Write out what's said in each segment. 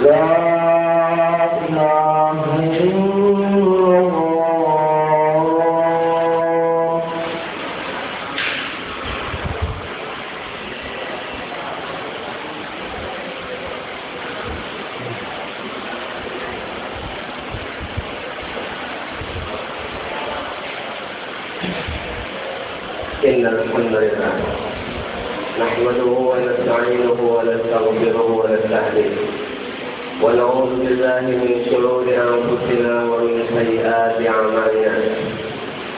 إن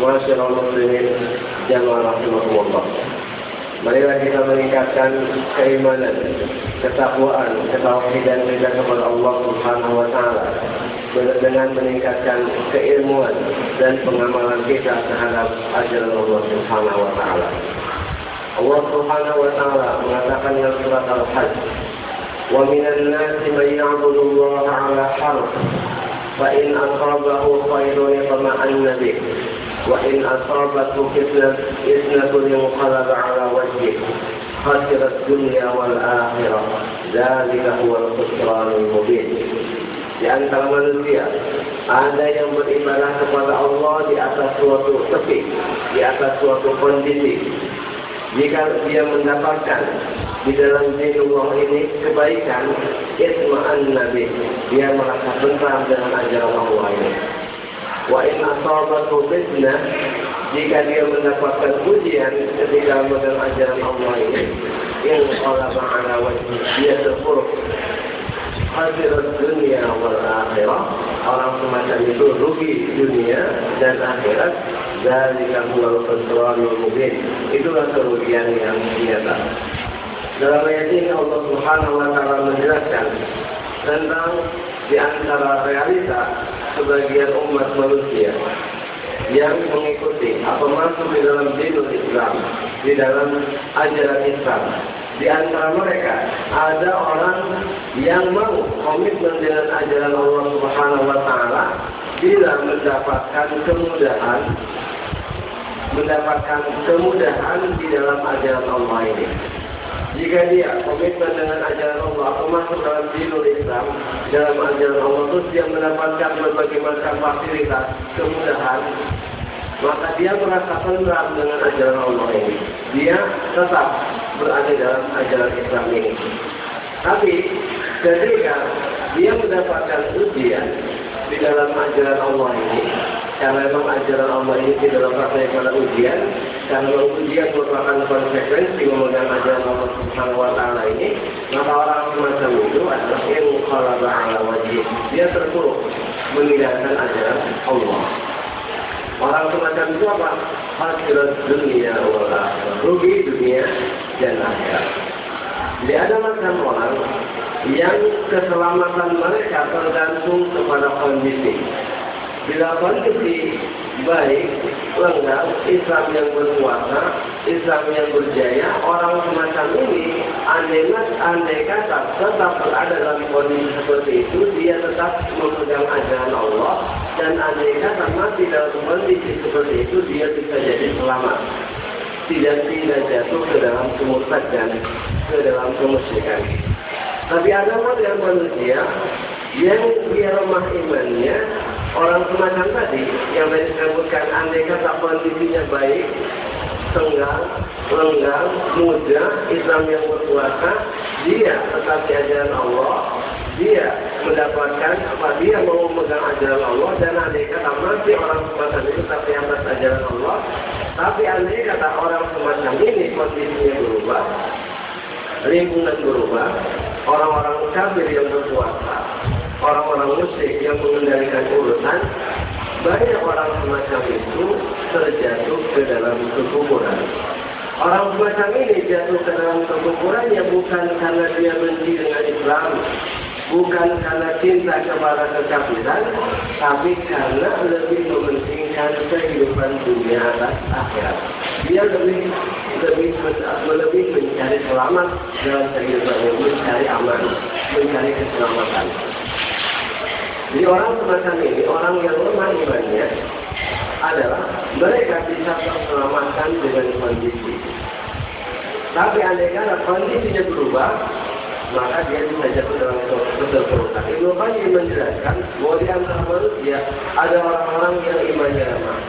Masyarakat Muslimin Jawa Rasulullah Marilah kita meningkatkan keimanan, ketakwaan, ketauhidan kita kepada Allah Subhanahu wa taala dengan meningkatkan keilmuan dan pengamalan kita terhadap ajaran Allah Subhanahu wa taala. Allah Subhanahu wa taala mengatakan dalam surat Al-Hajj, "Wa minan nasi may ya'budu Allah 'ala harf, fa in aqrabahu khairun yatma'annu bihi." wa in asabathu fitnatun yanqalaba 'ala wajhih." خسر الدنيا والآخرة ذلك هو الخسران المبين di antara manusia ada yang beribadah kepada Allah di atas suatu tepi, di atas suatu kondisi. Jika dia mendapatkan di dalam dinullah ini kebaikan, isma'an nabi, dia merasa tentram dengan ajaran Allah ini. Wa in asabatu fitnah, jika dia mendapatkan ujian ketika mengenal ajaran Allah ini, yang Allah ala wajib, dia terpuruk. Hadirat dunia wal akhirah. Orang semacam itu rugi dunia dan akhirat. Dari huwal khusranul mubin. Itulah kerugian yang nyata. Dalam ayat ini Allah Subhanahu wa taala menjelaskan tentang di antara realita sebagian umat manusia yang mengikuti atau masuk di dalam dinul Islam, di dalam ajaran Islam, di antara mereka ada orang yang mau komitmen dengan ajaran Allah Subhanahu wa taala bila mendapatkan kemudahan mendapatkan kemudahan di dalam ajaran Allah ini. Jika dia komitmen dengan ajaran Allah atau masuk dalam dinul Islam, dalam ajaran Allah terus dia mendapatkan berbagai macam fasilitas, kemudahan, maka dia merasa tentram dengan ajaran Allah ini. Dia tetap berada dalam ajaran Islam ini. Tapi ketika dia mendapatkan ujian di dalam ajaran Allah ini, karena memang ajaran Allah ini tidak lepas daripada ujian, karena ujian merupakan konsekuensi memegang ajaran Allah Subhanahu wa taala ini, maka orang semacam itu adalah yang qalaba ala wajib. Dia terpuruk meninggalkan ajaran Allah. Orang semacam itu apa? Hadirat dunia wal Rugi dunia dan akhirat. Jadi ada macam orang yang keselamatan mereka tergantung kepada kondisi. Bila kondisi baik, lengkap, Islam yang berkuasa, Islam yang berjaya, orang semacam ini, andai, andai kata tetap berada dalam kondisi seperti itu, dia tetap memegang ajaran Allah, dan andai kata mati dalam kondisi seperti itu, dia bisa jadi selamat. Tidak tidak jatuh ke dalam kemurtadan, ke dalam kemusyrikan. Tapi ada model manusia yang dia lemah imannya, orang semacam tadi yang tadi disebutkan andai kata kondisinya baik, tenggang, lenggang, muda, Islam yang berkuasa, dia tetap di ajaran Allah, dia mendapatkan apa dia mau memegang ajaran Allah dan andai kata masih orang semacam itu tapi atas ajaran Allah, tapi andai kata orang semacam ini kondisinya berubah, lingkungan berubah, orang-orang kafir yang berkuasa, orang-orang musyrik yang mengendalikan urusan, banyak orang semacam itu terjatuh ke dalam kekuburan. Orang semacam ini jatuh ke dalam kekuburannya bukan karena dia benci dengan Islam, bukan karena cinta kepada kekafiran, tapi karena lebih mementingkan kehidupan dunia atas akhirat. Dia lebih lebih lebih mencari selamat dalam kehidupan mencari aman, mencari keselamatan. Jadi orang semacam ini, orang yang lemah imannya adalah mereka bisa terselamatkan dengan kondisi. Tapi andai kata kondisinya berubah, maka dia bisa jatuh dalam keterpurukan. Ibnu Qayyim menjelaskan bahwa di antara manusia ada orang-orang yang imannya lemah.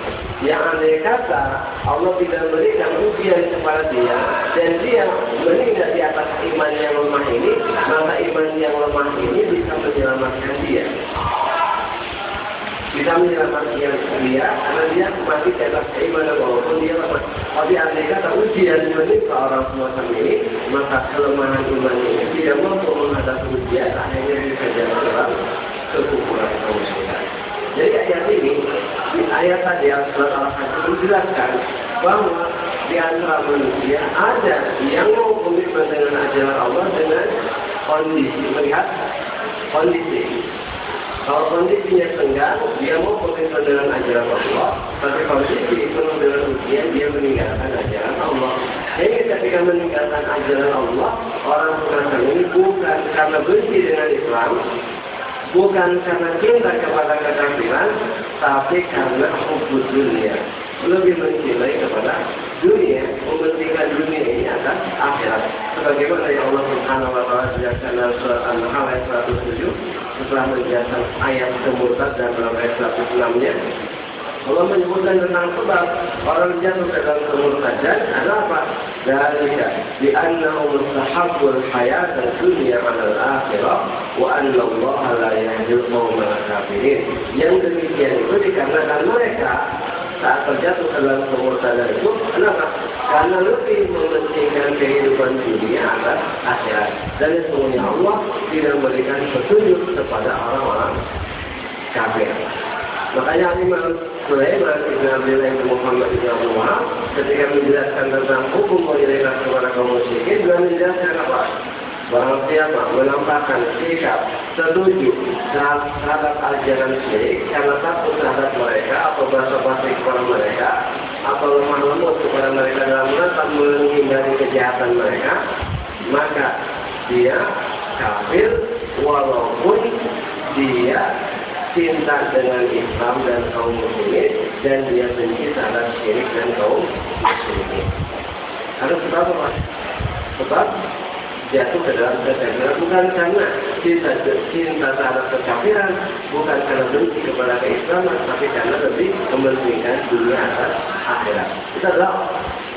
Yang andai kata Allah tidak memberikan ujian kepada dia dan dia meninggal di atas iman yang lemah ini, maka iman yang lemah ini bisa menyelamatkan dia bisa menyelamatkan dia karena dia mati di atas keimanan walaupun dia lemah. Tapi andai kata ujian menimpa orang semacam ini, maka kelemahan iman ini tidak mampu menghadapi ujian, akhirnya bisa jatuh dalam kekufuran kemusyrikan. Jadi ayat ini, di ayat tadi yang surat Al-Hajj menjelaskan bahwa di antara manusia ada yang mau komitmen dengan ajaran Allah dengan kondisi melihat kondisi kalau kondisinya tenggang, dia mau komitmen dengan ajaran Allah. Tapi kondisi penuh dengan ujian, dia meninggalkan ajaran Allah. Jadi ketika meninggalkan ajaran Allah, orang semacam ini bukan karena benci dengan Islam, bukan karena cinta kepada kekafiran, tapi karena hukum dunia. Lebih mencintai kepada dunia, mementingkan dunia ini atas akhirat. Sebagaimana yang Allah Subhanahu wa taala jelaskan dalam surat An-Nahl ayat 107 setelah menjelaskan ayat kemurtad dan dalam ayat 106-nya Allah menyebutkan tentang sebab orang jatuh dalam kemurtadan adalah apa? Mustahabbul hayat dan dunia al akhirah wa anna Allah la yahdil qaumal kafirin. Yang demikian itu dikarenakan mereka saat terjatuh dalam kemurtadan itu kenapa? Karena lebih mementingkan kehidupan dunia atas akhirat dan sesungguhnya Allah tidak memberikan petunjuk kepada orang-orang kafir. Makanya Imam Sulaiman Ibn Abdullah Ibn Muhammad Ibn Abu ketika menjelaskan tentang hukum mengirimkan kepada kaum musyrikin, menjelaskan apa? Barang siapa menampakkan sikap setuju terhadap ajaran syirik karena takut terhadap mereka atau berasa basi kepada mereka atau lemah lembut kepada mereka dalam menatap menghindari kejahatan mereka maka dia kafir walaupun dia cinta dengan Islam dan kaum muslimin dan dia benci terhadap syirik dan kaum muslimin. Ada sebab apa? Sebab jatuh ke dalam kekafiran bukan karena cinta cinta terhadap kekafiran, bukan karena benci kepada keislaman, tapi karena lebih mementingkan dunia atas akhirat. Itu adalah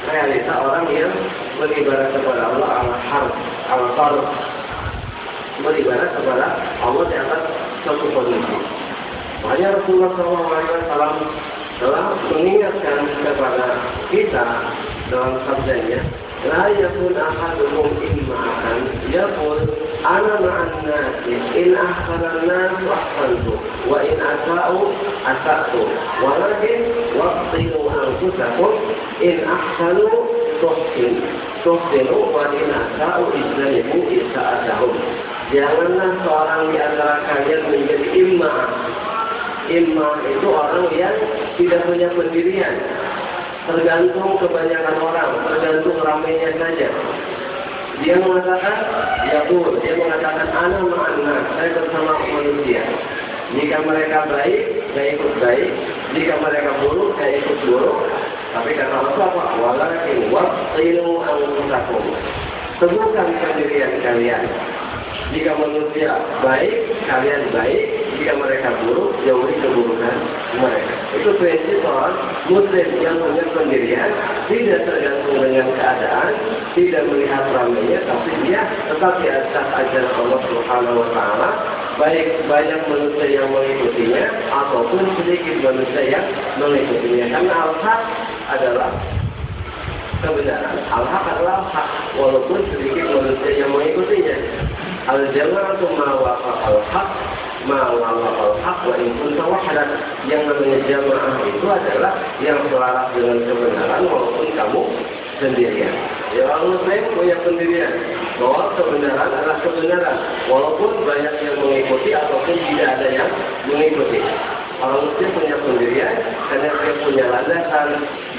realita orang yang beribadah kepada Allah ala farz, beribadah kepada Allah di atas suatu kondisi. Makanya Rasulullah SAW telah mengingatkan kepada kita dalam sabdanya لا يكون أحدهم إمعا يقول أنا مع الناس إن أحسن الناس أحسنت وإن أساءوا أسأت ولكن وطنوا أنفسكم إن أحسنوا تحسن تحسنوا وإن أساءوا اجتنبوا إساءتهم Janganlah seorang di antara kalian menjadi imam Imam itu orang yang tidak punya pendirian. Tergantung kebanyakan orang, tergantung ramainya saja. Dia mengatakan, ya pun, dia mengatakan, anak anak, saya bersama manusia. Jika mereka baik, saya ikut baik. Jika mereka buruk, saya ikut buruk. Tapi kata Allah apa? Walakin waqtilu anfusakum. Temukan pendirian kalian. Jika manusia baik, kalian baik. Jika mereka buruk, jauhi keburukan mereka. Itu prinsip orang Muslim yang punya pendirian, tidak tergantung dengan keadaan, tidak melihat ramainya, tapi dia tetap di atas ajaran Allah Subhanahu Wa Taala. Baik banyak manusia yang mengikutinya, ataupun sedikit manusia yang mengikutinya. Karena al-haq adalah kebenaran. Al-haq adalah hak, walaupun sedikit manusia yang mengikutinya. Al-jama'atu ma al-haq wa. Yang namanya jamaah itu adalah yang selaras dengan kebenaran walaupun kamu sendirian. Ya orang Muslim punya pendirian bahwa kebenaran adalah kebenaran walaupun banyak yang mengikuti ataupun tidak ada yang mengikuti. Orang Muslim punya pendirian karena dia punya landasan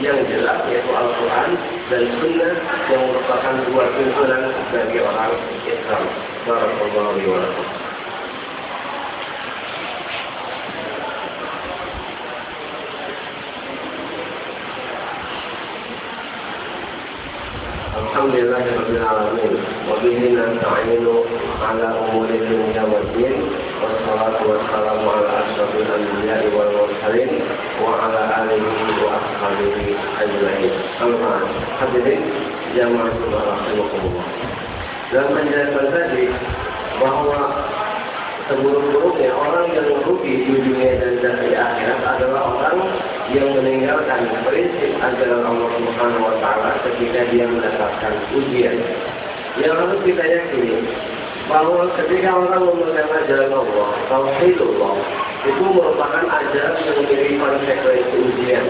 yang jelas yaitu Al-Quran dan Sunnah yang merupakan dua tuntunan bagi orang Islam. Barakallahu wabarakatuh. لله رب العالمين وبه نستعين على امور الدنيا والدين والصلاه والسلام على اشرف الانبياء والمرسلين وعلى اله واصحابه اجمعين اما hadirin jamaah rahimakumullah dan menjelaskan tadi bahwa seburuk-buruknya orang yang merugi di dunia dan di akhirat adalah orang yang meninggalkan prinsip ajaran Allah Subhanahu wa taala ketika dia mendapatkan ujian. Yang harus kita yakini bahwa ketika orang memegang ajaran Allah, tauhidullah, itu merupakan ajaran yang memiliki konsekuensi ujian.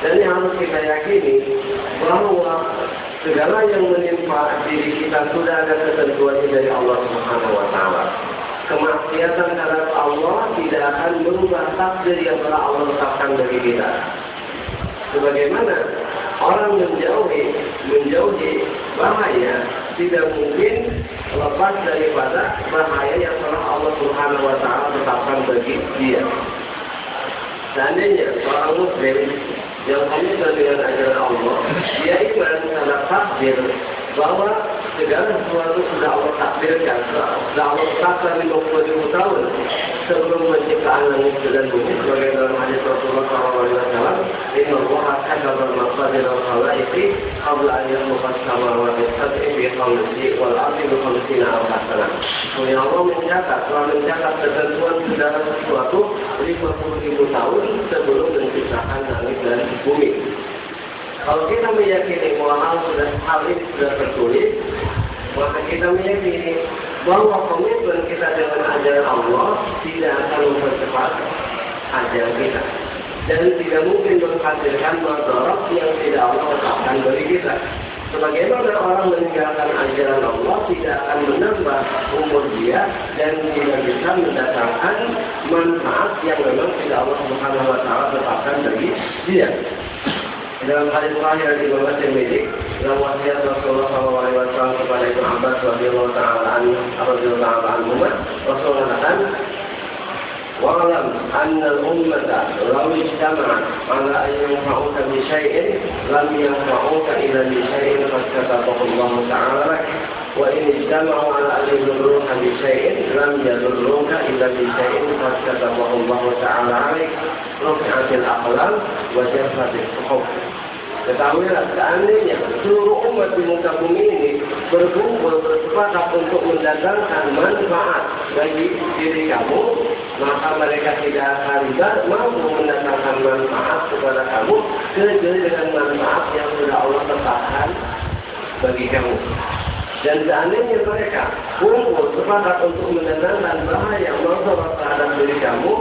Dan yang harus kita yakini bahwa segala yang menimpa diri kita sudah ada ketentuan dari Allah Subhanahu wa taala kemaksiatan terhadap Allah tidak akan merubah takdir yang telah Allah tetapkan bagi kita. Sebagaimana orang menjauhi menjauhi bahaya tidak mungkin lepas daripada bahaya yang telah Allah Subhanahu wa taala tetapkan bagi dia. Seandainya seorang muslim yang komitmen dengan ajaran Allah, dia iman terhadap takdir bahwa segala sesuatu sudah Allah takdirkan, sudah Allah tetapkan di 20 ribu tahun sebelum menciptakan langit dan bumi sebagai dalam hadis Rasulullah SAW Inna Allah kataba maqadir al-khalaiqi qabla an yakhluqa as-samawati sab'i bi khamsi wal ardi bi khamsina al hasanah. Kemudian Allah mencatat, telah mencatat ketentuan segala sesuatu 50 ribu tahun sebelum menciptakan langit dan bumi. Kalau kita meyakini bahwa hal sudah hal ini sudah tertulis, maka kita meyakini bahwa komitmen kita dengan ajaran Allah tidak akan mempercepat ajaran kita dan tidak mungkin menghasilkan masalah yang tidak Allah tetapkan bagi kita. Sebagaimana orang meninggalkan ajaran Allah tidak akan menambah umur dia dan tidak bisa mendatangkan manfaat yang memang tidak Allah Subhanahu wa taala tetapkan bagi dia dalam hadis terakhir di bawah Tirmidzi dalam wasiat Rasulullah SAW kepada Ibnu Abbas radhiyallahu taala anhu radhiyallahu taala anhu Rasul mengatakan واعلم أن الأمة لو اجتمعت على أن ينفعوك بشيء لم ينفعوك إلا بشيء قد كتبه الله تعالى لك وإن اجتمعوا على أن يضروك بشيء لم يضروك إلا بشيء قد كتبه الله تعالى عليك رفعت الأقلام وجفت الصحف Ketahuilah seandainya seluruh umat di muka bumi ini berkumpul bersepakat untuk mendatangkan manfaat bagi diri kamu, maka mereka tidak akan mampu mendatangkan manfaat kepada kamu kecuali dengan manfaat yang sudah Allah tetapkan bagi kamu. Dan seandainya mereka kumpul sepakat untuk mendatangkan bahaya masalah terhadap diri kamu,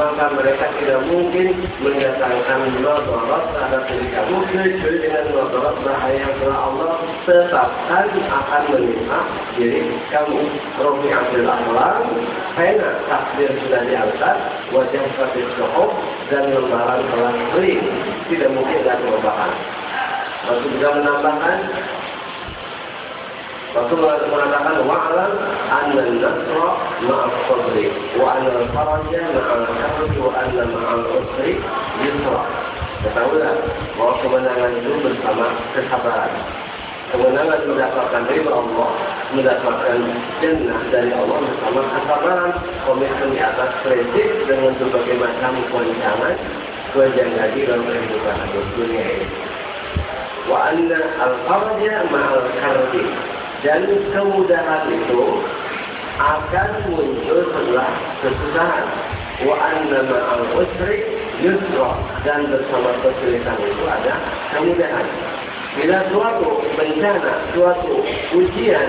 maka mereka tidak mungkin mendatangkan nadarat terhadap diri kamu kecuali dengan nadarat bahaya yang telah Allah tetapkan akan menimpa diri kamu. Romi Abdul Ahlam, karena takdir sudah diangkat, wajah seperti sohok dan lembaran telah kering. Tidak mungkin ada perubahan. Rasul juga menambahkan Rasulullah mengatakan wa'alam anna nasra ma'al sabri wa anna al-faraja ma'al sabri wa anna ma'al usri yusra. Ketahuilah bahwa kemenangan itu bersama kesabaran. Kemenangan mendapatkan riba Allah, mendapatkan jannah dari Allah bersama kesabaran, komitmen di atas prinsip dengan berbagai macam goncangan, lagi dalam kehidupan dunia ini. Wa anna al-faraja ma'al karbi dan kemudahan itu akan muncul setelah kesusahan. Wa anna ma'al usri yusra dan bersama kesulitan itu ada kemudahan. Bila suatu bencana, suatu ujian,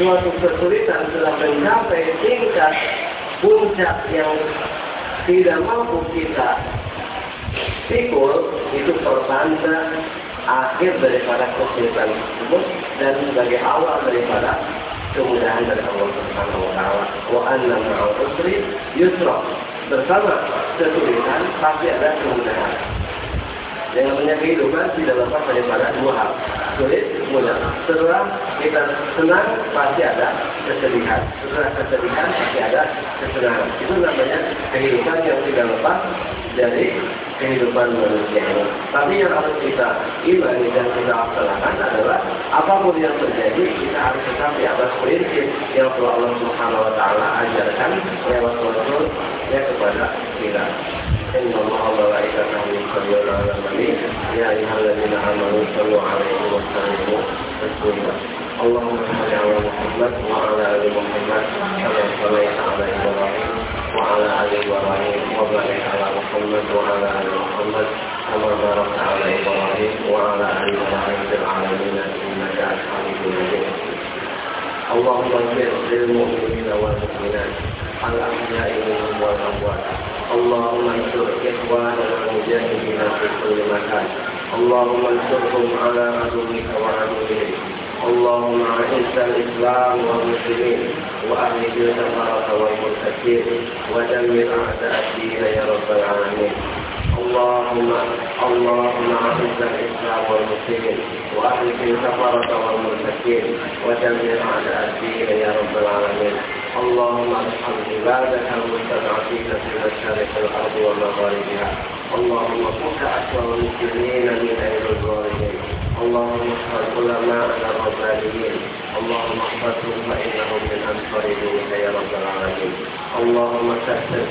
suatu kesulitan telah mencapai tingkat puncak yang tidak mampu kita pikul, itu pertanda akhir daripada kesulitan tersebut dan sebagai awal daripada kemudahan dari Allah Subhanahu wa taala. Wa anna ma'al usri yusra. Bersama kesulitan pasti ada kemudahan. Yang namanya kehidupan tidak lepas daripada dua hal. Sulit, mudah. Setelah kita senang, pasti ada kesedihan. Setelah kesedihan, pasti ada kesenangan. Itu namanya kehidupan yang tidak lepas dari kehidupan manusia ini. Tapi yang harus kita imani dan kita laksanakan adalah apapun yang terjadi kita harus tetap di atas prinsip yang telah Allah Subhanahu Wa Taala ajarkan lewat Rasul ya kepada kita. إن الله وملائكته يصلون على النبي يا أيها الذين آمنوا صلوا عليه وسلموا تسليما اللهم صل على محمد وعلى آل محمد كما صليت على إبراهيم وعلى آل إبراهيم وبارك على محمد وعلى آل محمد كما باركت على إبراهيم وعلى آل إبراهيم في العالمين إنك حميد مجيد. اللهم اغفر للمؤمنين والمؤمنات الأحياء منهم والأموات. اللهم انصر إخواننا المجاهدين في كل مكان. اللهم انصرهم على عدوك وعدوهم اللهم أعز الإسلام والمسلمين واهلك الكفره والمرتدين ودمر أعداء الدين يا رب العالمين. اللهم اللهم أعز الإسلام والمسلمين واهلك الكفره والمرتدين ودمر أعداء الدين يا رب العالمين. اللهم ارحم عبادك المستضعفين في مشارق الأرض ومغاربها. اللهم فك اسر المسلمين من ايدي الظالمين. اللهم احفظ علماءنا الربانيين اللهم احفظهم فإنهم من أنصار دينك يا رب العالمين. اللهم تحسن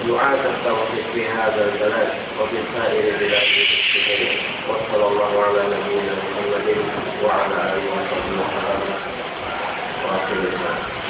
التوفيق في هذا البلد وفي سائر بلاد المسلمين. وصلى الله على نبينا محمد وعلى آله وصحبه وسلم. وآخر